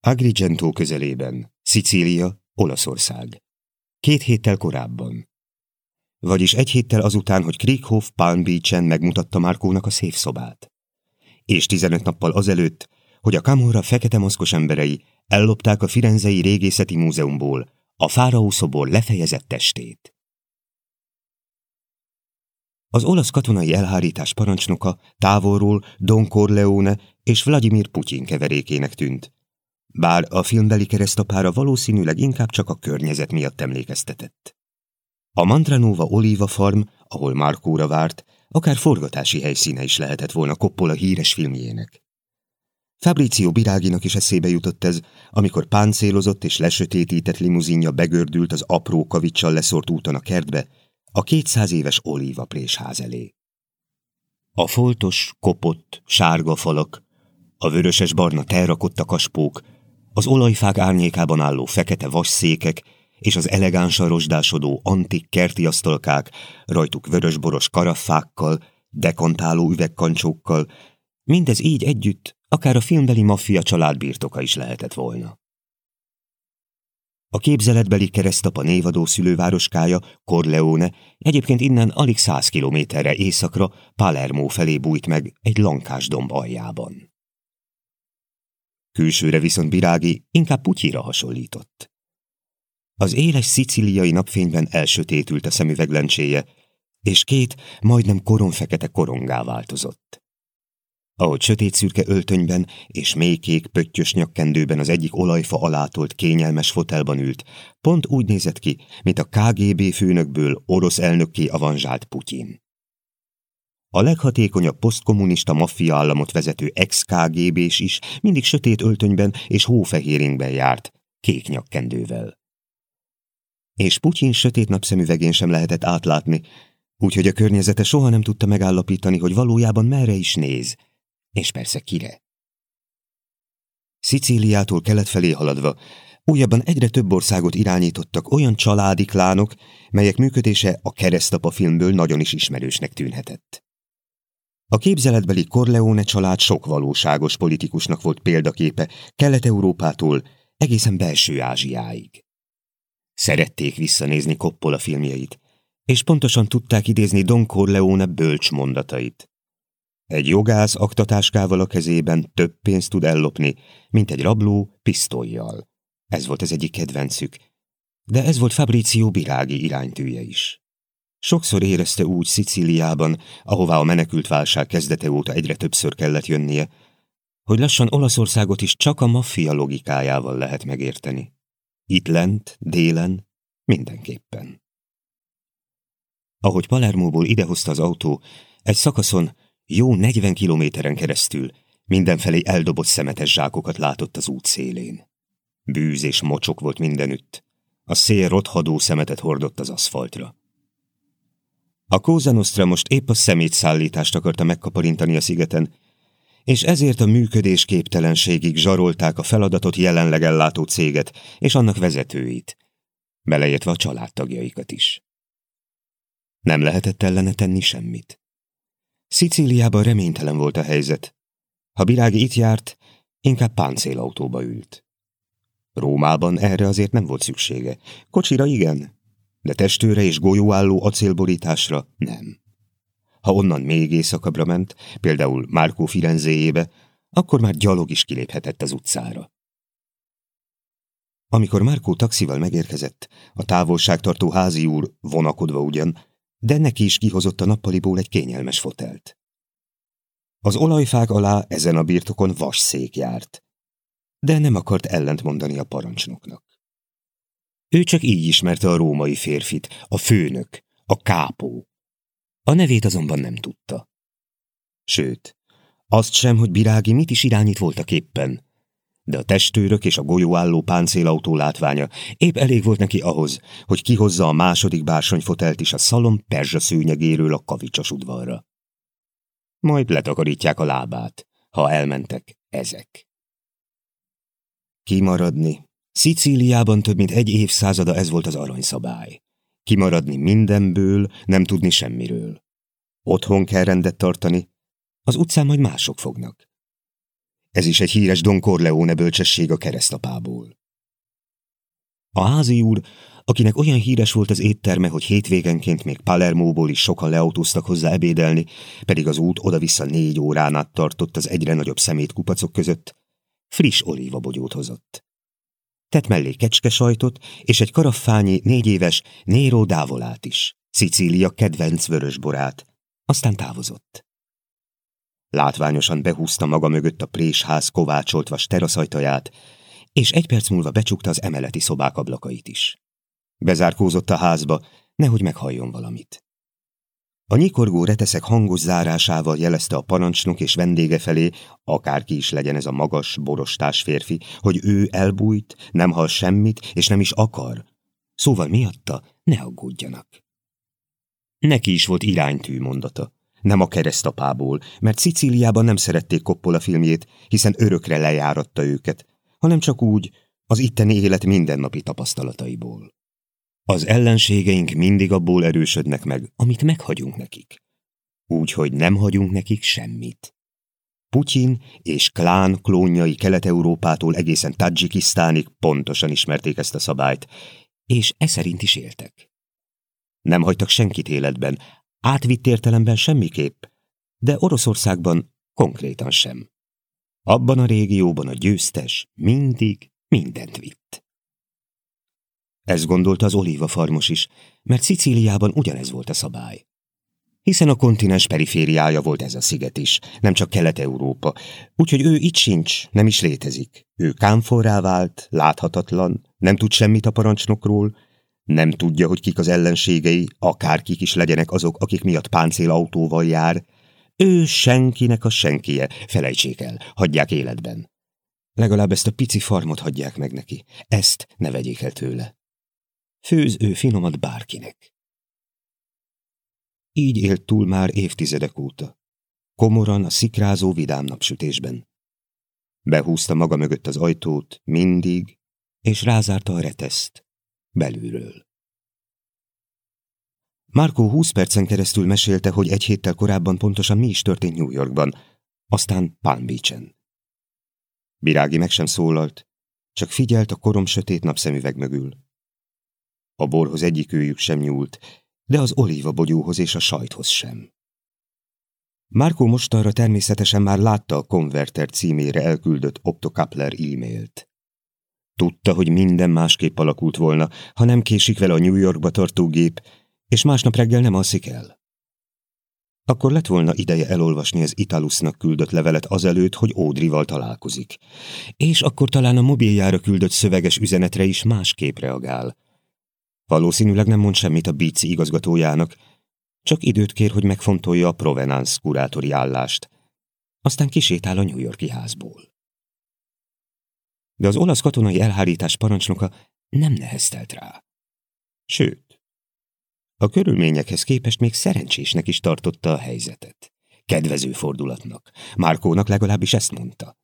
Agrigento közelében, Szicília, Olaszország. Két héttel korábban. Vagyis egy héttel azután, hogy Krieghoff Palm Beach-en megmutatta Márkónak a széfszobát. És 15 nappal azelőtt, hogy a Camorra fekete maszkos emberei ellopták a Firenzei Régészeti Múzeumból a fáraó szobor lefejezett testét. Az olasz katonai elhárítás parancsnoka távolról Don Corleone és Vladimir Putyin keverékének tűnt, bár a filmbeli keresztapára valószínűleg inkább csak a környezet miatt emlékeztetett. A Mantranova Oliva Farm, ahol Markóra várt, akár forgatási helyszíne is lehetett volna Coppola híres filmjének. Fabrizio Biráginak is eszébe jutott ez, amikor páncélozott és lesötétített limuzinja begördült az apró kavicsal leszort úton a kertbe, a kétszáz éves olíva présház elé. A foltos, kopott, sárga falak, a vöröses-barna terrakotta kaspók, az olajfák árnyékában álló fekete vasszékek és az elegánsan rozsdásodó antik kerti asztalkák, rajtuk vörösboros karaffákkal, dekontáló üvegkancsókkal, mindez így együtt akár a filmbeli maffia család birtoka is lehetett volna. A képzeletbeli keresztapa névadó szülővároskája, Corleone, egyébként innen alig száz kilométerre északra Palermo felé bújt meg egy lankás domb aljában. Külsőre viszont Birági inkább Putyira hasonlított. Az éles szicíliai napfényben elsötétült a szemüveglencséje, és két majdnem koronfekete korongá változott. Ahogy sötét szürke öltönyben és mélykék pöttyös nyakkendőben az egyik olajfa alátolt kényelmes fotelban ült, pont úgy nézett ki, mint a KGB főnökből orosz elnökké avanzsált Putyin. A leghatékonyabb posztkommunista maffia államot vezető ex-KGB-s is mindig sötét öltönyben és hófehéringben járt, kék nyakkendővel. És Putyin sötét napszemüvegén sem lehetett átlátni, úgyhogy a környezete soha nem tudta megállapítani, hogy valójában merre is néz – és persze kire. Szicíliától kelet felé haladva, újabban egyre több országot irányítottak olyan családi klánok, melyek működése a keresztapa filmből nagyon is ismerősnek tűnhetett. A képzeletbeli Corleone család sok valóságos politikusnak volt példaképe Kelet-Európától egészen belső Ázsiáig. Szerették visszanézni Coppola filmjeit, és pontosan tudták idézni Don Corleone bölcs mondatait. Egy jogász aktatáskával a kezében több pénzt tud ellopni, mint egy rabló pisztolyjal. Ez volt az egyik kedvencük. De ez volt Fabrizio Birági iránytűje is. Sokszor érezte úgy Szicíliában, ahová a menekült válság kezdete óta egyre többször kellett jönnie, hogy lassan Olaszországot is csak a maffia logikájával lehet megérteni. Itt lent, délen, mindenképpen. Ahogy Palermóból idehozta az autó, egy szakaszon jó 40 kilométeren keresztül mindenfelé eldobott szemetes zsákokat látott az út szélén. Bűz és mocsok volt mindenütt. A szél rothadó szemetet hordott az aszfaltra. A Kóza most épp a szemétszállítást akarta megkaparintani a szigeten, és ezért a működés képtelenségig zsarolták a feladatot jelenleg ellátó céget és annak vezetőit, beleértve a családtagjaikat is. Nem lehetett ellene tenni semmit. Szicíliában reménytelen volt a helyzet. Ha Birági itt járt, inkább páncélautóba ült. Rómában erre azért nem volt szüksége. Kocsira igen, de testőre és golyóálló acélborításra nem. Ha onnan még éjszakabbra ment, például Márkó Firenzéjébe, akkor már gyalog is kiléphetett az utcára. Amikor Márkó taxival megérkezett, a távolságtartó házi úr, vonakodva ugyan, de neki is kihozott a nappaliból egy kényelmes fotelt. Az olajfák alá ezen a birtokon vas szék járt, de nem akart ellent mondani a parancsnoknak. Ő csak így ismerte a római férfit, a főnök, a kápó. A nevét azonban nem tudta. Sőt, azt sem, hogy Birági mit is irányít voltak éppen, de a testőrök és a golyóálló páncélautó látványa épp elég volt neki ahhoz, hogy kihozza a második bársonyfotelt is a szalom perzsa szőnyegéről a kavicsos udvarra. Majd letakarítják a lábát, ha elmentek ezek. Kimaradni. Szicíliában több mint egy évszázada ez volt az aranyszabály. Kimaradni mindenből, nem tudni semmiről. Otthon kell rendet tartani, az utcán majd mások fognak. Ez is egy híres Don Corleone bölcsesség a keresztapából. A házi úr, akinek olyan híres volt az étterme, hogy hétvégenként még Palermóból is sokan leautóztak hozzá ebédelni, pedig az út oda-vissza négy órán át tartott az egyre nagyobb szemétkupacok között, friss olívabogyót hozott. Tett mellé kecske sajtot, és egy karaffányi, négy éves Nero dávolát is, Szicília kedvenc vörösborát, aztán távozott. Látványosan behúzta maga mögött a présház kovácsolt vas teraszajtaját, és egy perc múlva becsukta az emeleti szobák ablakait is. Bezárkózott a házba, nehogy meghalljon valamit. A nyikorgó reteszek hangos zárásával jelezte a parancsnok és vendége felé, akárki is legyen ez a magas, borostás férfi, hogy ő elbújt, nem hall semmit, és nem is akar. Szóval miatta ne aggódjanak. Neki is volt iránytű mondata. Nem a keresztapából, mert Szicíliában nem szerették Coppola filmjét, hiszen örökre lejáratta őket, hanem csak úgy az itteni élet mindennapi tapasztalataiból. Az ellenségeink mindig abból erősödnek meg, amit meghagyunk nekik. Úgyhogy nem hagyunk nekik semmit. Putyin és klán klónjai Kelet-Európától egészen Tadzsikisztánig pontosan ismerték ezt a szabályt, és e szerint is éltek. Nem hagytak senkit életben, átvitt értelemben semmiképp, de Oroszországban konkrétan sem. Abban a régióban a győztes mindig mindent vitt. Ezt gondolta az olívafarmos is, mert Szicíliában ugyanez volt a szabály. Hiszen a kontinens perifériája volt ez a sziget is, nem csak Kelet-Európa, úgyhogy ő itt sincs, nem is létezik. Ő kámforrá vált, láthatatlan, nem tud semmit a parancsnokról, nem tudja, hogy kik az ellenségei, akárkik is legyenek azok, akik miatt páncélautóval jár. Ő senkinek a senkie, felejtsék el, hagyják életben. Legalább ezt a pici farmot hagyják meg neki, ezt ne vegyék el tőle. Főz ő finomat bárkinek. Így élt túl már évtizedek óta. Komoran a szikrázó vidám napsütésben. Behúzta maga mögött az ajtót, mindig, és rázárta a reteszt, belülről. Marco húsz percen keresztül mesélte, hogy egy héttel korábban pontosan mi is történt New Yorkban, aztán Palm Beach-en. Birági meg sem szólalt, csak figyelt a korom sötét napszemüveg mögül. A borhoz egyikőjük sem nyúlt, de az olívabogyóhoz és a sajthoz sem. Márkó mostanra természetesen már látta a Converter címére elküldött Optokapler e-mailt. Tudta, hogy minden másképp alakult volna, ha nem késik vele a New Yorkba tartó gép, és másnap reggel nem alszik el. Akkor lett volna ideje elolvasni az Italusnak küldött levelet azelőtt, hogy Ódrival találkozik. És akkor talán a mobiljára küldött szöveges üzenetre is másképp reagál. Valószínűleg nem mond semmit a Bici igazgatójának, csak időt kér, hogy megfontolja a Provenance kurátori állást. Aztán kisétál a New Yorki házból. De az olasz katonai elhárítás parancsnoka nem neheztelt rá. Sőt, a körülményekhez képest még szerencsésnek is tartotta a helyzetet. Kedvező fordulatnak. Márkónak legalábbis ezt mondta.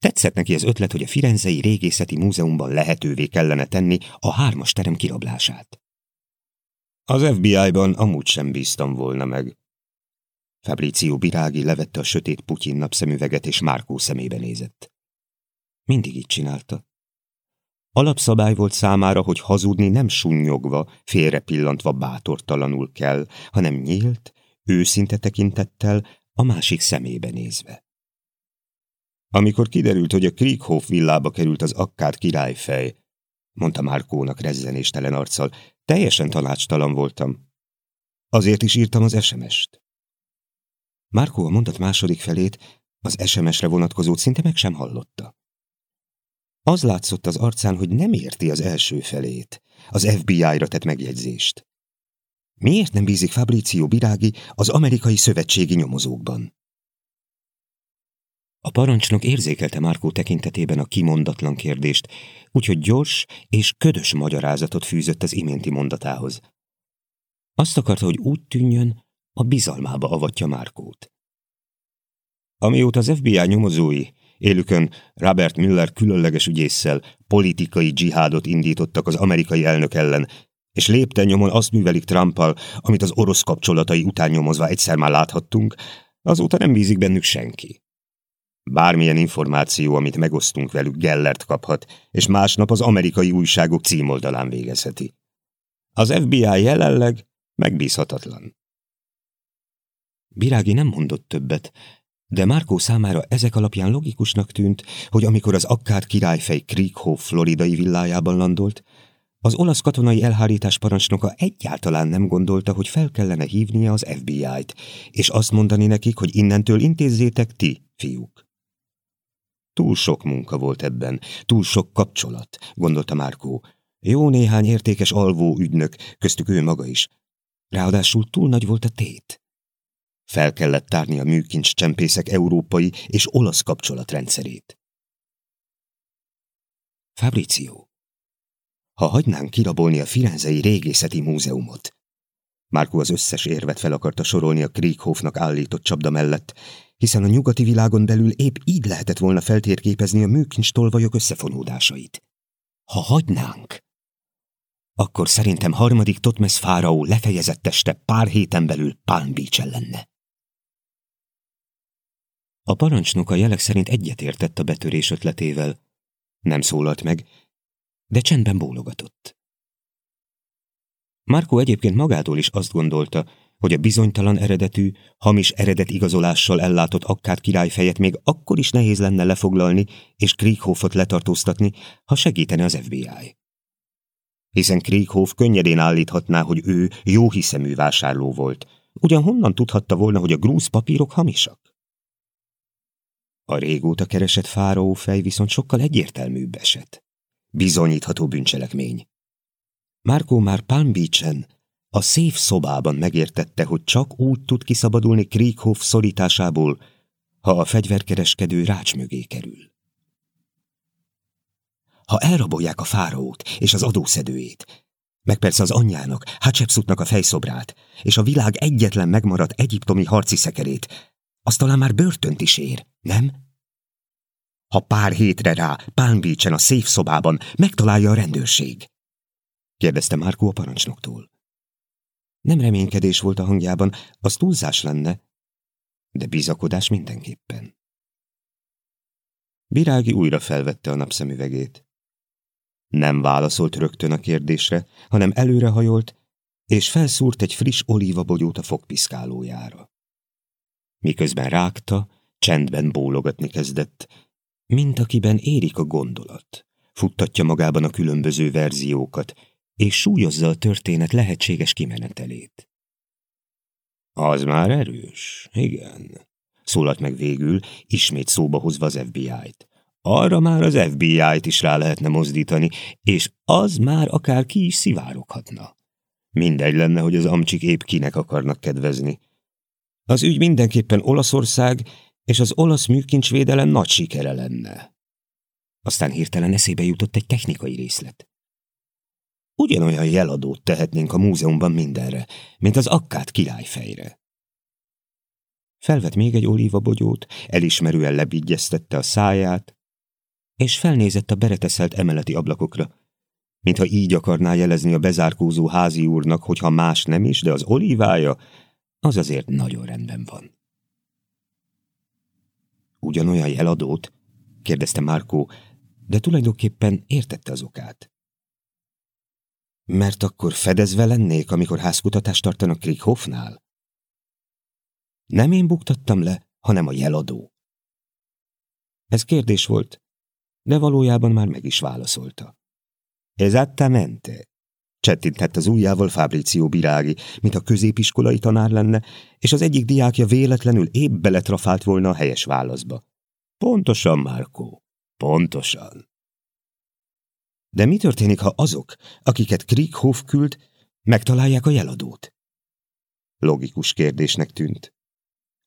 Tetszett neki az ötlet, hogy a Firenzei Régészeti Múzeumban lehetővé kellene tenni a hármas terem kirablását. Az FBI-ban amúgy sem bíztam volna meg. Fabrizio Birági levette a sötét Putyin napszemüveget, és Márkó szemébe nézett. Mindig így csinálta. Alapszabály volt számára, hogy hazudni nem sunnyogva, félre pillantva bátortalanul kell, hanem nyílt, őszinte tekintettel, a másik szemébe nézve. Amikor kiderült, hogy a Krieghof villába került az akkád királyfej, mondta Márkónak rezzenéstelen arccal, teljesen tanácstalan voltam. Azért is írtam az SMS-t. Márkó a mondat második felét, az SMS-re vonatkozót szinte meg sem hallotta. Az látszott az arcán, hogy nem érti az első felét, az FBI-ra tett megjegyzést. Miért nem bízik Fabrizio Birági az amerikai szövetségi nyomozókban? A parancsnok érzékelte Márkó tekintetében a kimondatlan kérdést, úgyhogy gyors és ködös magyarázatot fűzött az iménti mondatához. Azt akarta, hogy úgy tűnjön, a bizalmába avatja Márkót. Amióta az FBI nyomozói élükön Robert Miller különleges ügyésszel politikai dzsihádot indítottak az amerikai elnök ellen, és lépten nyomon azt művelik Trumpal, amit az orosz kapcsolatai után nyomozva egyszer már láthattunk, azóta nem bízik bennük senki. Bármilyen információ, amit megosztunk velük, Gellert kaphat, és másnap az amerikai újságok címoldalán végezheti. Az FBI jelenleg megbízhatatlan. Birági nem mondott többet, de Márkó számára ezek alapján logikusnak tűnt, hogy amikor az akkád királyfej Creekhoff floridai villájában landolt, az olasz katonai elhárítás parancsnoka egyáltalán nem gondolta, hogy fel kellene hívnia az FBI-t, és azt mondani nekik, hogy innentől intézzétek ti, fiúk. Túl sok munka volt ebben, túl sok kapcsolat, gondolta Márkó. Jó néhány értékes alvó ügynök, köztük ő maga is. Ráadásul túl nagy volt a tét. Fel kellett tárni a műkincs csempészek európai és olasz kapcsolatrendszerét. Fabrizio, ha hagynánk kirabolni a Firenzei Régészeti Múzeumot. Márkó az összes érvet fel akarta sorolni a Krieghoffnak állított csapda mellett, hiszen a nyugati világon belül épp így lehetett volna feltérképezni a műkincs tolvajok összefonódásait. Ha hagynánk, akkor szerintem harmadik Totmes fáraó lefejezett teste pár héten belül Palm lenne. A parancsnok a jelek szerint egyetértett a betörés ötletével. Nem szólalt meg, de csendben bólogatott. Marco egyébként magától is azt gondolta, hogy a bizonytalan eredetű, hamis eredet igazolással ellátott akkát királyfejet még akkor is nehéz lenne lefoglalni és Krieghoffot letartóztatni, ha segítene az FBI. Hiszen Krieghoff könnyedén állíthatná, hogy ő jó hiszemű vásárló volt, ugyan honnan tudhatta volna, hogy a grúz papírok hamisak? A régóta keresett fáraó fej viszont sokkal egyértelműbb eset. Bizonyítható bűncselekmény. Márkó már Palm Beach-en, a szép szobában megértette, hogy csak úgy tud kiszabadulni Krieghoff szorításából, ha a fegyverkereskedő rács mögé kerül. Ha elrabolják a fáraót és az adószedőjét, meg persze az anyjának, Hatshepsutnak a fejszobrát, és a világ egyetlen megmaradt egyiptomi harci szekerét, az talán már börtönt is ér, nem? Ha pár hétre rá, Palm a szép szobában megtalálja a rendőrség? Kérdezte Márkó a parancsnoktól. Nem reménykedés volt a hangjában, az túlzás lenne, de bizakodás mindenképpen. Virági újra felvette a napszemüvegét. Nem válaszolt rögtön a kérdésre, hanem előrehajolt, és felszúrt egy friss olívabogyót a fogpiszkálójára. Miközben rágta, csendben bólogatni kezdett, mint akiben érik a gondolat. Futtatja magában a különböző verziókat, és súlyozza a történet lehetséges kimenetelét. Az már erős, igen, szólalt meg végül, ismét szóba hozva az FBI-t. Arra már az FBI-t is rá lehetne mozdítani, és az már akár ki is szivároghatna. Mindegy lenne, hogy az amcsik épp kinek akarnak kedvezni. Az ügy mindenképpen Olaszország és az olasz műkincsvédelem nagy sikere lenne. Aztán hirtelen eszébe jutott egy technikai részlet. Ugyanolyan jeladót tehetnénk a múzeumban mindenre, mint az akkát királyfejre. Felvett még egy olívabogyót, elismerően lebigyeztette a száját, és felnézett a bereteszelt emeleti ablakokra, mintha így akarná jelezni a bezárkózó házi úrnak, hogy ha más nem is, de az olívája, az azért nagyon rendben van. Ugyanolyan jeladót? kérdezte Márkó, de tulajdonképpen értette az okát. Mert akkor fedezve lennék, amikor házkutatást tartanak Krieghoffnál? Nem én buktattam le, hanem a jeladó. Ez kérdés volt, de valójában már meg is válaszolta. Esattamente. Csettintett az ujjával Fabrizio Birági, mint a középiskolai tanár lenne, és az egyik diákja véletlenül épp beletrafált volna a helyes válaszba. Pontosan, Márkó, pontosan. De mi történik, ha azok, akiket Krieghoff küld, megtalálják a jeladót? Logikus kérdésnek tűnt.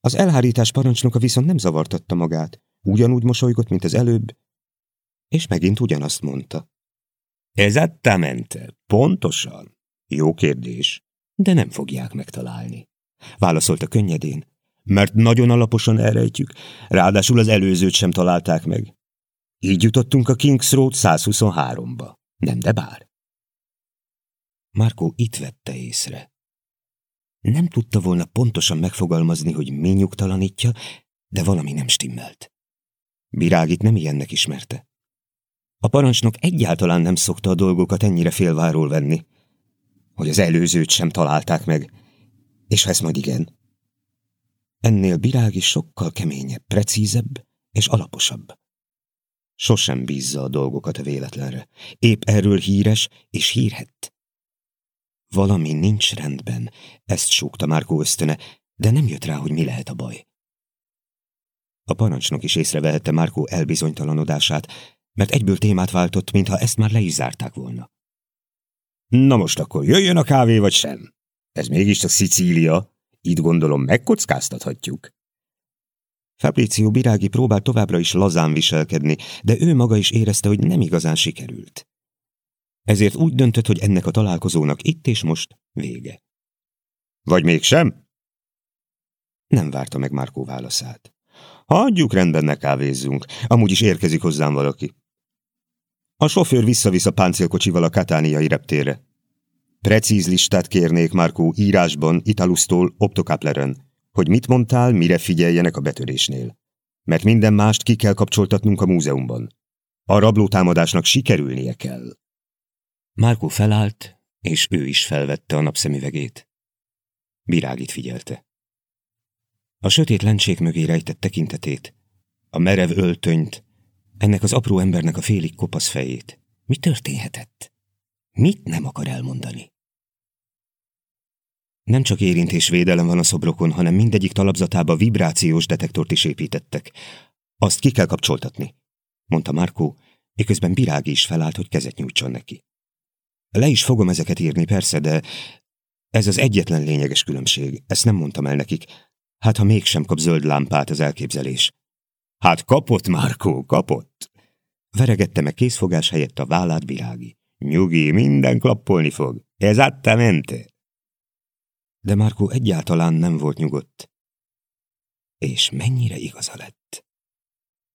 Az elhárítás parancsnoka viszont nem zavartatta magát, ugyanúgy mosolygott, mint az előbb, és megint ugyanazt mondta. Esattamente, pontosan. Jó kérdés, de nem fogják megtalálni. Válaszolta könnyedén, mert nagyon alaposan elrejtjük, ráadásul az előzőt sem találták meg. Így jutottunk a Kings Road 123-ba. Nem, de bár. Márkó itt vette észre. Nem tudta volna pontosan megfogalmazni, hogy mi nyugtalanítja, de valami nem stimmelt. Birágit nem ilyennek ismerte. A parancsnok egyáltalán nem szokta a dolgokat ennyire félváról venni, hogy az előzőt sem találták meg, és ha ez majd igen. Ennél Birági sokkal keményebb, precízebb és alaposabb. Sosem bízza a dolgokat a véletlenre. Épp erről híres és hírhett. Valami nincs rendben, ezt súgta Márkó ösztöne, de nem jött rá, hogy mi lehet a baj. A parancsnok is észrevehette Márkó elbizonytalanodását, mert egyből témát váltott, mintha ezt már le is zárták volna. Na most akkor jöjjön a kávé, vagy sem? Ez mégis a Szicília, itt gondolom megkockáztathatjuk. Fabrizio Birági próbált továbbra is lazán viselkedni, de ő maga is érezte, hogy nem igazán sikerült. Ezért úgy döntött, hogy ennek a találkozónak itt és most vége. Vagy mégsem? Nem várta meg Márkó válaszát. Hagyjuk rendben, ne kávézzunk. Amúgy is érkezik hozzám valaki. A sofőr visszavisz a páncélkocsival a katániai reptére. Precíz listát kérnék, Márkó, írásban, Italusztól, Optokapleren, hogy mit mondtál, mire figyeljenek a betörésnél. Mert minden mást ki kell kapcsoltatnunk a múzeumban. A rablótámadásnak sikerülnie kell. Márkó felállt, és ő is felvette a napszemüvegét. Virágit figyelte. A sötét lencsék mögé rejtett tekintetét, a merev öltönyt, ennek az apró embernek a félig kopasz fejét. Mi történhetett? Mit nem akar elmondani? Nem csak érintésvédelem van a szobrokon, hanem mindegyik talapzatába vibrációs detektort is építettek. Azt ki kell kapcsoltatni, mondta Markó, miközben Birági is felállt, hogy kezet nyújtson neki. Le is fogom ezeket írni, persze, de ez az egyetlen lényeges különbség. Ezt nem mondtam el nekik. Hát, ha mégsem kap zöld lámpát az elképzelés. Hát kapott, Márkó, kapott. Veregette meg készfogás helyett a vállát Birági. Nyugi, minden klappolni fog. Ez mente. De Márkó egyáltalán nem volt nyugodt. És mennyire igaza lett.